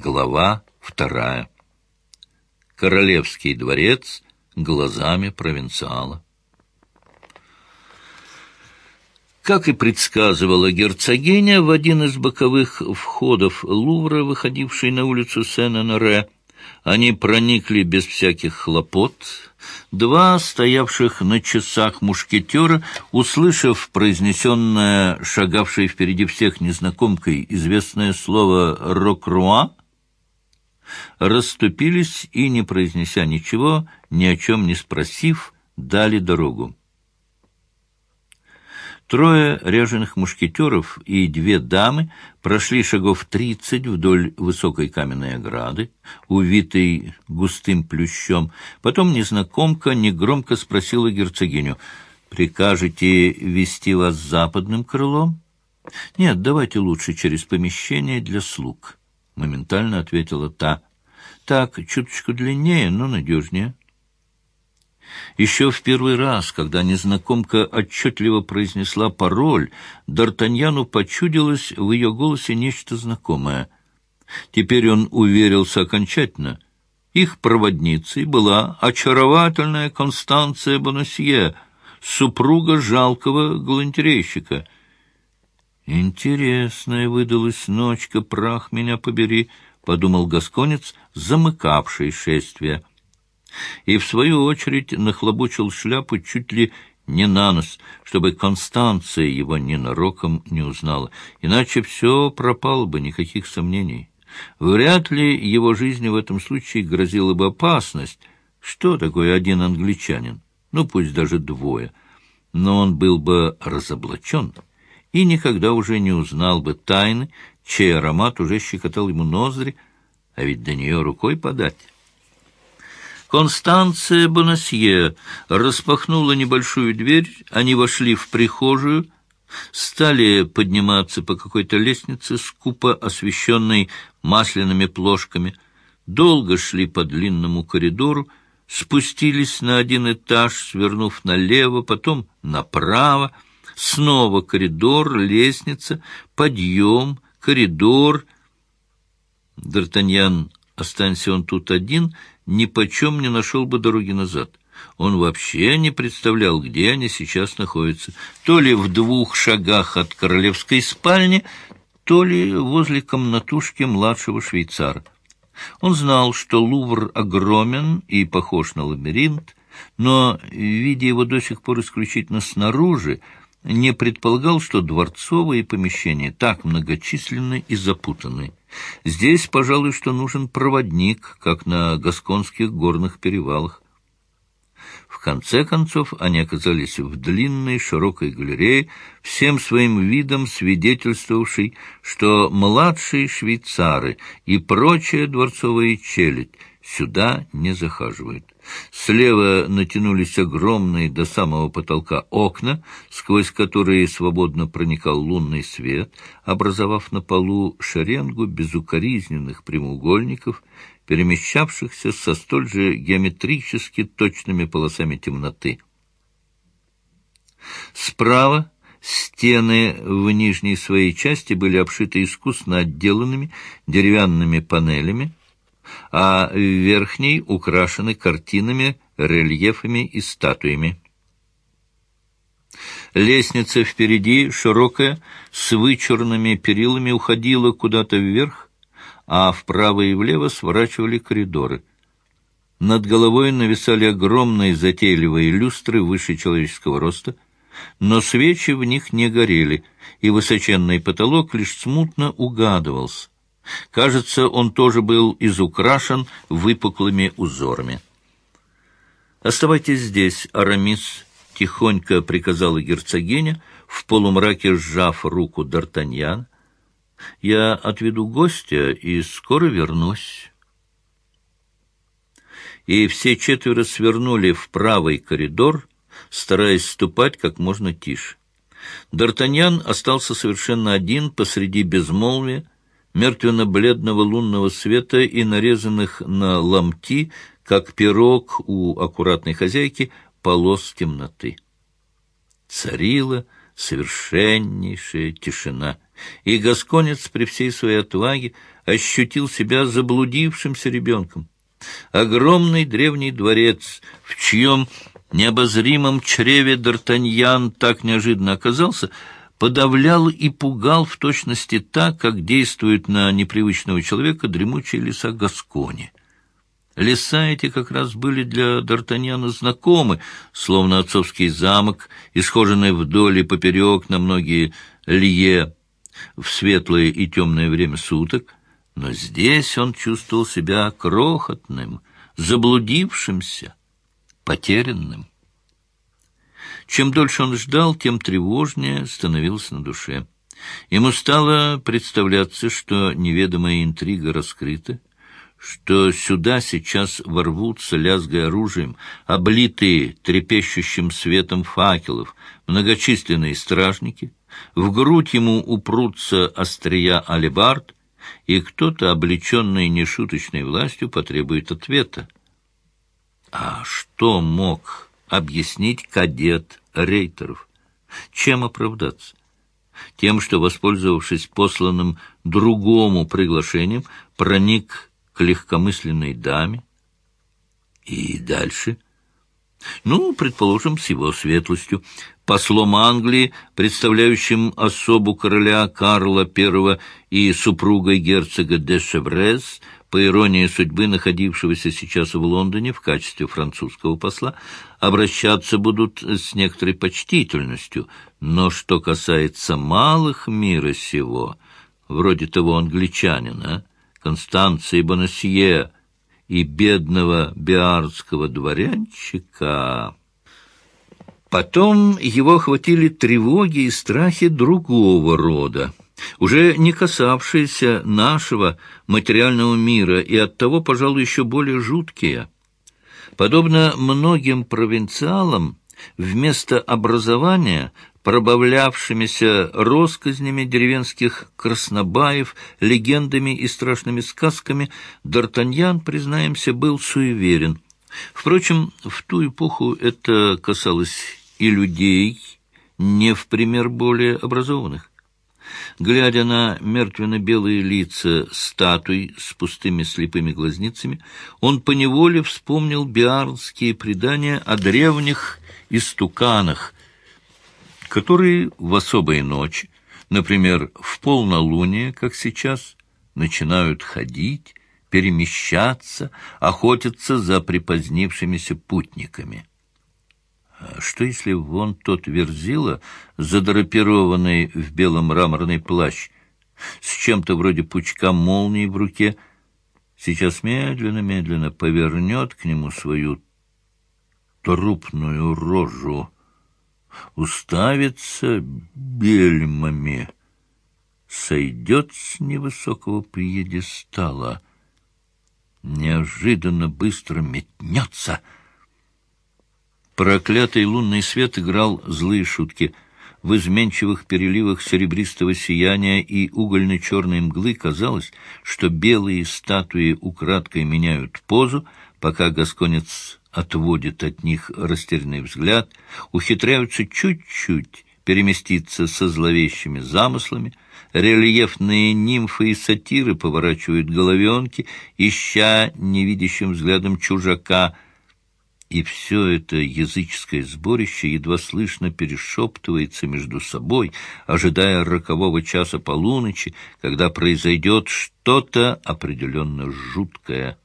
Глава вторая. Королевский дворец глазами провинциала. Как и предсказывала герцогиня, в один из боковых входов Лувра, выходивший на улицу Сен-Эноре, они проникли без всяких хлопот. Два стоявших на часах мушкетера, услышав произнесенное шагавшей впереди всех незнакомкой известное слово «рокруа», расступились и, не произнеся ничего, ни о чем не спросив, дали дорогу. Трое ряженых мушкетеров и две дамы прошли шагов тридцать вдоль высокой каменной ограды, увитой густым плющом. Потом незнакомка негромко спросила герцогиню, «Прикажете вести вас западным крылом?» «Нет, давайте лучше через помещение для слуг», — моментально ответила та. «Так, чуточку длиннее, но надежнее». Еще в первый раз, когда незнакомка отчетливо произнесла пароль, Д'Артаньяну почудилось в ее голосе нечто знакомое. Теперь он уверился окончательно. Их проводницей была очаровательная Констанция Бонасье, супруга жалкого галантерейщика. «Интересная выдалась ночка, прах меня побери», — подумал Гасконец, замыкавший шествие и, в свою очередь, нахлобучил шляпу чуть ли не на нос, чтобы Констанция его ненароком не узнала. Иначе все пропало бы, никаких сомнений. Вряд ли его жизни в этом случае грозила бы опасность. Что такое один англичанин? Ну, пусть даже двое. Но он был бы разоблачен и никогда уже не узнал бы тайны, чей аромат уже щекотал ему ноздри, а ведь до нее рукой подать. Констанция Бонасье распахнула небольшую дверь, они вошли в прихожую, стали подниматься по какой-то лестнице, скупо освещенной масляными плошками, долго шли по длинному коридору, спустились на один этаж, свернув налево, потом направо, снова коридор, лестница, подъем, коридор. Д'Артаньян, останься он тут один, ни почем не нашел бы дороги назад. Он вообще не представлял, где они сейчас находятся. То ли в двух шагах от королевской спальни, то ли возле комнатушки младшего швейцара. Он знал, что Лувр огромен и похож на лабиринт, но, видя его до сих пор исключительно снаружи, не предполагал, что дворцовые помещения так многочисленны и запутаны. Здесь, пожалуй, что нужен проводник, как на гасконских горных перевалах. В конце концов они оказались в длинной широкой галерее, всем своим видом свидетельствовавшей, что младшие швейцары и прочая дворцовая челядь сюда не захаживают. Слева натянулись огромные до самого потолка окна, сквозь которые свободно проникал лунный свет, образовав на полу шеренгу безукоризненных прямоугольников, перемещавшихся со столь же геометрически точными полосами темноты. Справа стены в нижней своей части были обшиты искусно отделанными деревянными панелями, а верхней украшены картинами, рельефами и статуями. Лестница впереди, широкая, с вычурными перилами, уходила куда-то вверх, а вправо и влево сворачивали коридоры. Над головой нависали огромные затейливые люстры выше человеческого роста, но свечи в них не горели, и высоченный потолок лишь смутно угадывался. Кажется, он тоже был изукрашен выпуклыми узорами. «Оставайтесь здесь, Арамис», — тихонько приказала герцогиня, в полумраке сжав руку Д'Артаньян. «Я отведу гостя и скоро вернусь». И все четверо свернули в правый коридор, стараясь ступать как можно тише. Д'Артаньян остался совершенно один посреди безмолвия, мертвенно-бледного лунного света и нарезанных на ломти, как пирог у аккуратной хозяйки, полос темноты. Царила совершеннейшая тишина — и Гасконец при всей своей отваге ощутил себя заблудившимся ребенком. Огромный древний дворец, в чьем необозримом чреве Д'Артаньян так неожиданно оказался, подавлял и пугал в точности так, как действуют на непривычного человека дремучие леса Гаскони. Леса эти как раз были для Д'Артаньяна знакомы, словно отцовский замок, исхоженный вдоль и поперек на многие лье в светлое и темное время суток, но здесь он чувствовал себя крохотным, заблудившимся, потерянным. Чем дольше он ждал, тем тревожнее становился на душе. Ему стало представляться, что неведомая интрига раскрыта, что сюда сейчас ворвутся, лязгая оружием, облитые трепещущим светом факелов, многочисленные стражники, в грудь ему упрутся острия алебард, и кто-то, облеченный нешуточной властью, потребует ответа. А что мог объяснить кадет Рейтеров? Чем оправдаться? Тем, что, воспользовавшись посланным другому приглашением, проник к легкомысленной даме? И дальше? Ну, предположим, с его светлостью, послом Англии, представляющим особу короля Карла I и супругой герцога де Шеврез, по иронии судьбы, находившегося сейчас в Лондоне в качестве французского посла, обращаться будут с некоторой почтительностью, но что касается малых мира сего, вроде того англичанина, Констанции Бонасье и бедного биардского дворянчика. Потом его охватили тревоги и страхи другого рода, уже не касавшиеся нашего материального мира и оттого, пожалуй, еще более жуткие. Подобно многим провинциалам, вместо образования пробавлявшимися россказнями деревенских краснобаев, легендами и страшными сказками, Д'Артаньян, признаемся, был суеверен. Впрочем, в ту эпоху это касалось и людей, не в пример более образованных. Глядя на мертвенно-белые лица статуй с пустыми слепыми глазницами, он поневоле вспомнил биарнские предания о древних истуканах, которые в особые ночи, например, в полнолуние, как сейчас, начинают ходить, перемещаться, охотиться за припозднившимися путниками. Что если вон тот верзила, задрапированный в белом мраморный плащ, с чем-то вроде пучка молнии в руке, сейчас медленно-медленно повернет к нему свою трупную рожу, уставится бельмами, сойдет с невысокого пьедестала, неожиданно быстро метнется. Проклятый лунный свет играл злые шутки — в изменчивых переливах серебристого сияния и угольно-черной мглы казалось, что белые статуи украдкой меняют позу, пока гасконец отводит от них растерянный взгляд, ухитряются чуть-чуть переместиться со зловещими замыслами, рельефные нимфы и сатиры поворачивают головенки, ища невидящим взглядом чужака — и все это языческое сборище едва слышно перешептывается между собой, ожидая рокового часа полуночи, когда произойдет что-то определенно жуткое.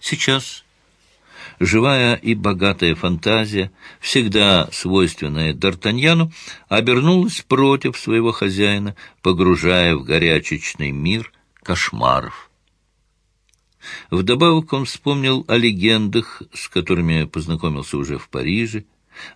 Сейчас живая и богатая фантазия, всегда свойственная Д'Артаньяну, обернулась против своего хозяина, погружая в горячечный мир кошмаров. Вдобавок он вспомнил о легендах, с которыми познакомился уже в Париже,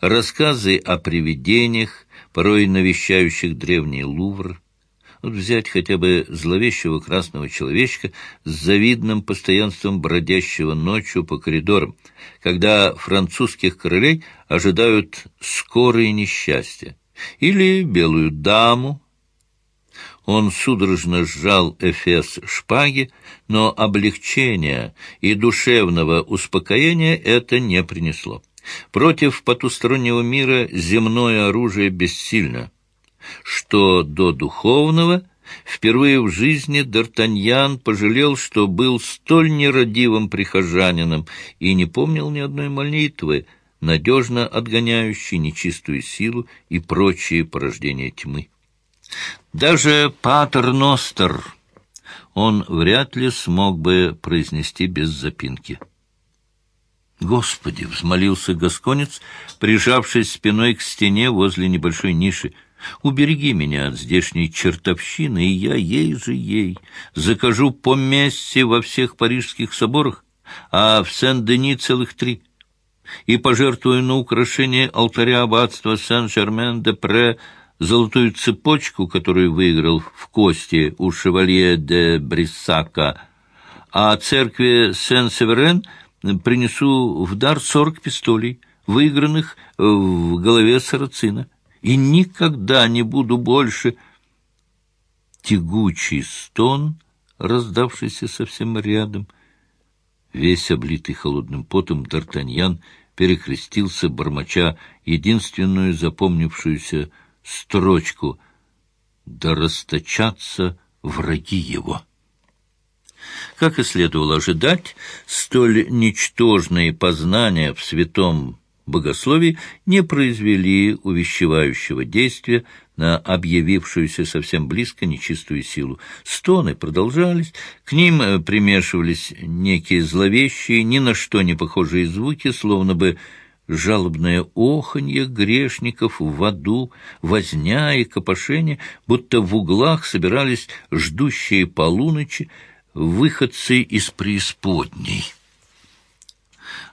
рассказы о привидениях, порой навещающих древний Лувр. Вот взять хотя бы зловещего красного человечка с завидным постоянством бродящего ночью по коридорам, когда французских королей ожидают скорые несчастья, или белую даму, он судорожно сжал эфес шпаги, но облегчения и душевного успокоения это не принесло. Против потустороннего мира земное оружие бессильно. Что до духовного, впервые в жизни Д'Артаньян пожалел, что был столь нерадивым прихожанином и не помнил ни одной молитвы, надежно отгоняющей нечистую силу и прочие порождения тьмы. Даже Патер Ностер он вряд ли смог бы произнести без запинки. «Господи!» — взмолился Гасконец, прижавшись спиной к стене возле небольшой ниши. «Убереги меня от здешней чертовщины, и я ей же ей закажу по мессе во всех парижских соборах, а в Сен-Дени целых три, и пожертвую на украшение алтаря аббатства Сен-Жермен-де-Пре золотую цепочку, которую выиграл в кости у шевалье де Бриссака, а церкви Сен-Северен — принесу в дар сорок пистолей, выигранных в голове сарацина, и никогда не буду больше... Тягучий стон, раздавшийся совсем рядом, весь облитый холодным потом, Д'Артаньян перекрестился, бормоча единственную запомнившуюся строчку «Да расточатся враги его». Как и следовало ожидать, столь ничтожные познания в святом богословии не произвели увещевающего действия на объявившуюся совсем близко нечистую силу. Стоны продолжались, к ним примешивались некие зловещие, ни на что не похожие звуки, словно бы жалобное оханье грешников в аду, возня и копошение, будто в углах собирались ждущие полуночи, выходцы из преисподней.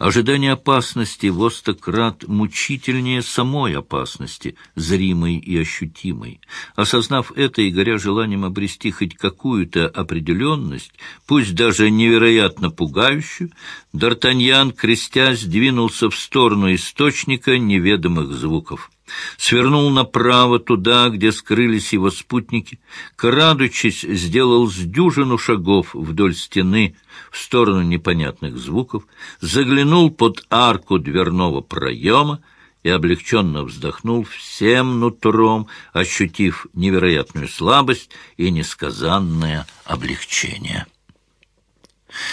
Ожидание опасности во стократ мучительнее самой опасности, зримой и ощутимой. Осознав это и горя желанием обрести хоть какую-то определенность, пусть даже невероятно пугающую, Д'Артаньян, крестясь, двинулся в сторону источника неведомых звуков свернул направо туда, где скрылись его спутники, крадучись, сделал с дюжину шагов вдоль стены в сторону непонятных звуков, заглянул под арку дверного проема и облегченно вздохнул всем нутром, ощутив невероятную слабость и несказанное облегчение.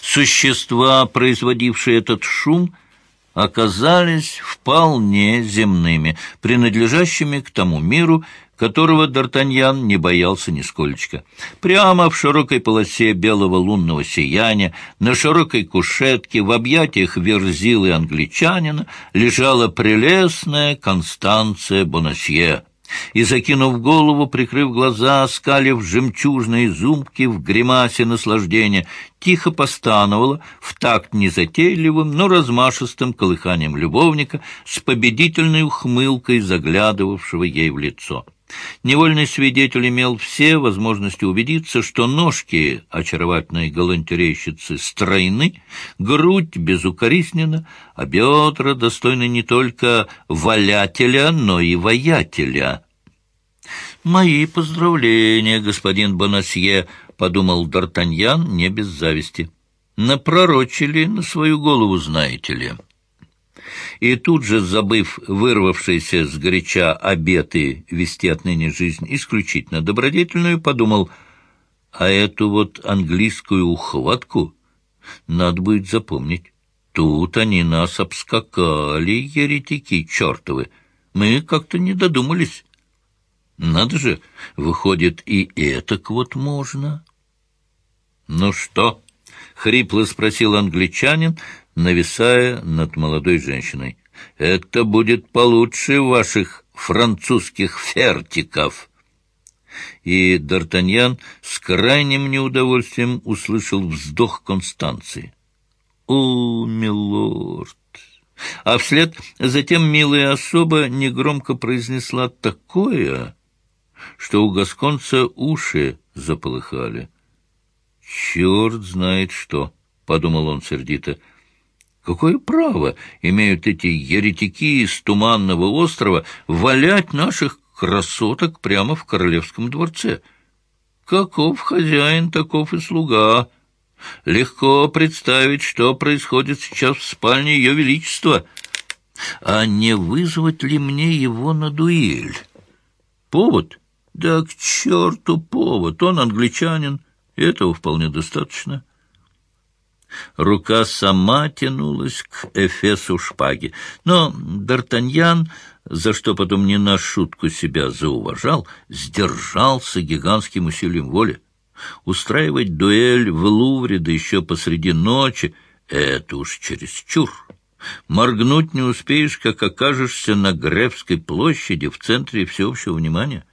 Существа, производившие этот шум, — оказались вполне земными, принадлежащими к тому миру, которого Д'Артаньян не боялся нисколько. Прямо в широкой полосе белого лунного сияния, на широкой кушетке, в объятиях верзилы англичанина, лежала прелестная Констанция Бонасье и, закинув голову, прикрыв глаза, скалив жемчужные зубки в гримасе наслаждения, тихо постановала в такт незатейливым, но размашистым колыханием любовника с победительной ухмылкой, заглядывавшего ей в лицо. Невольный свидетель имел все возможности убедиться, что ножки очаровательной галантерейщицы стройны, грудь безукоризнена, а бедра достойны не только валятеля, но и воятеля. «Мои поздравления, господин Бонасье», — подумал Д'Артаньян не без зависти. «Напророчили на свою голову, знаете ли» и тут же, забыв вырвавшиеся с горяча обеты вести отныне жизнь исключительно добродетельную, подумал, а эту вот английскую ухватку надо будет запомнить. Тут они нас обскакали, еретики чертовы. Мы как-то не додумались. Надо же, выходит, и этак вот можно. — Ну что? — хрипло спросил англичанин, нависая над молодой женщиной. «Это будет получше ваших французских фертиков!» И Д'Артаньян с крайним неудовольствием услышал вздох Констанции. «О, милорд!» А вслед затем милая особа негромко произнесла такое, что у гасконца уши заполыхали. «Черт знает что!» — подумал он сердито. Какое право имеют эти еретики из Туманного острова валять наших красоток прямо в королевском дворце? Каков хозяин, таков и слуга. Легко представить, что происходит сейчас в спальне Ее Величества. А не вызвать ли мне его на дуэль? Повод? Да к черту повод. Он англичанин. Этого вполне достаточно. Рука сама тянулась к эфесу шпаги. Но Д'Артаньян, за что потом не на шутку себя зауважал, сдержался гигантским усилием воли. Устраивать дуэль в Лувре, да еще посреди ночи — это уж чересчур. Моргнуть не успеешь, как окажешься на Гревской площади в центре всеобщего внимания.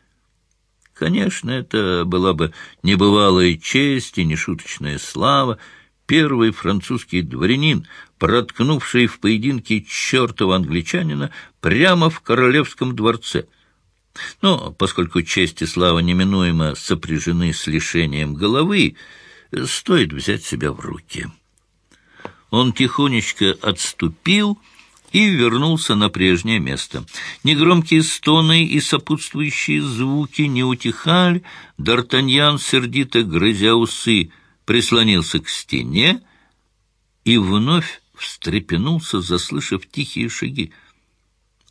Конечно, это была бы небывалая честь и нешуточная слава, первый французский дворянин, проткнувший в поединке чертова англичанина прямо в королевском дворце. Но поскольку честь и слава неминуемо сопряжены с лишением головы, стоит взять себя в руки. Он тихонечко отступил и вернулся на прежнее место. Негромкие стоны и сопутствующие звуки не утихали. Д'Артаньян, сердито грызя усы, прислонился к стене и вновь встрепенулся, заслышав тихие шаги.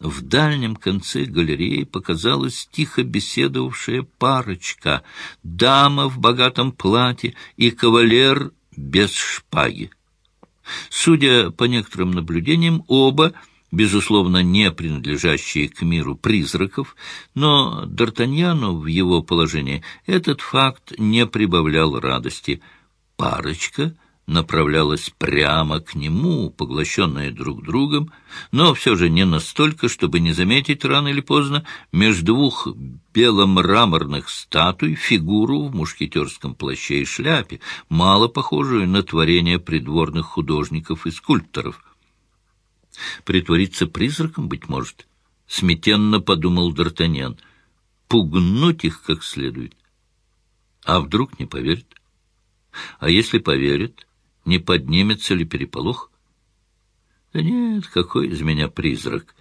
В дальнем конце галереи показалась тихо беседовавшая парочка, дама в богатом платье и кавалер без шпаги. Судя по некоторым наблюдениям, оба, безусловно, не принадлежащие к миру призраков, но Д'Артаньяну в его положении этот факт не прибавлял радости. Парочка направлялась прямо к нему, поглощенная друг другом, но все же не настолько, чтобы не заметить рано или поздно между двух беломраморных статуй фигуру в мушкетерском плаще и шляпе, мало похожую на творение придворных художников и скульпторов. Притвориться призраком, быть может, смятенно подумал Д'Артаньян, пугнуть их как следует. А вдруг не поверит? А если поверит, не поднимется ли переполох? Да нет, какой из меня призрак.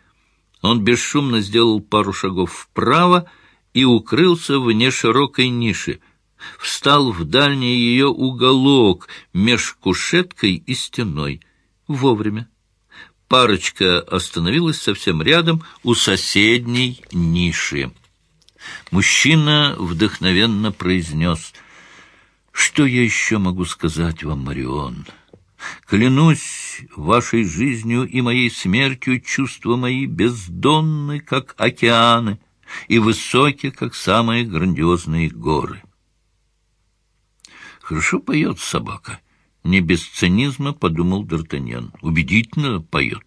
Он бесшумно сделал пару шагов вправо и укрылся вне широкой ниши. Встал в дальний ее уголок меж кушеткой и стеной. Вовремя. Парочка остановилась совсем рядом у соседней ниши. Мужчина вдохновенно произнес — что я еще могу сказать вам, Марион? Клянусь вашей жизнью и моей смертью, чувства мои бездонны, как океаны, и высокие, как самые грандиозные горы. Хорошо поет собака. Не без цинизма подумал Д'Артаньян. Убедительно поет.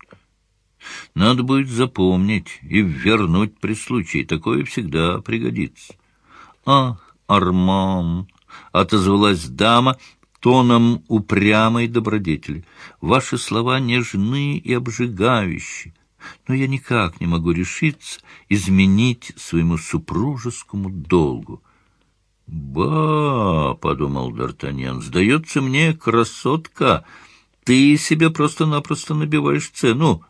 Надо будет запомнить и вернуть при случае. Такое всегда пригодится. Ах, Арман! — отозвалась дама тоном упрямой добродетели. «Ваши слова нежны и обжигающие, но я никак не могу решиться изменить своему супружескому долгу». «Ба!» — подумал Д'Артаньян. «Сдается мне, красотка, ты себе просто-напросто набиваешь цену.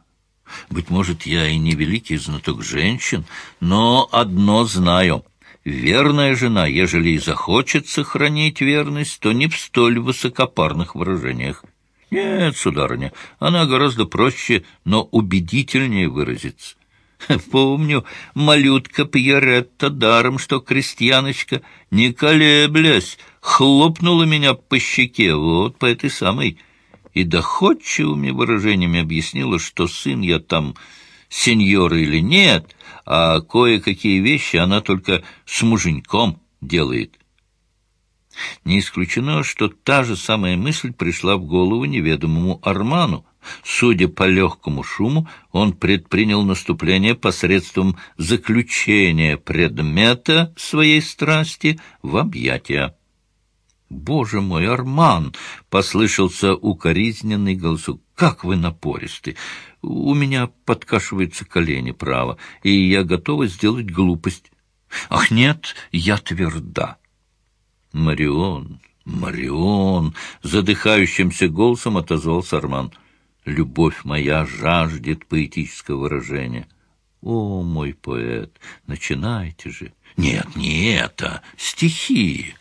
Быть может, я и не великий знаток женщин, но одно знаю — Верная жена, ежели и захочет сохранить верность, то не в столь высокопарных выражениях. Нет, сударыня, она гораздо проще, но убедительнее выразится. Помню, малютка Пьеретта, даром что крестьяночка, не колеблясь, хлопнула меня по щеке, вот по этой самой, и доходчивыми выражениями объяснила, что сын я там сеньора или нет, а кое-какие вещи она только с муженьком делает. Не исключено, что та же самая мысль пришла в голову неведомому Арману. Судя по легкому шуму, он предпринял наступление посредством заключения предмета своей страсти в объятия. «Боже мой, Арман!» — послышался укоризненный голосок. «Как вы напористы! У меня подкашиваются колени, право, и я готова сделать глупость. Ах, нет, я тверда!» «Марион, Марион!» — задыхающимся голосом отозвался Арман. «Любовь моя жаждет поэтического выражения». «О, мой поэт, начинайте же!» «Нет, не это, стихи!»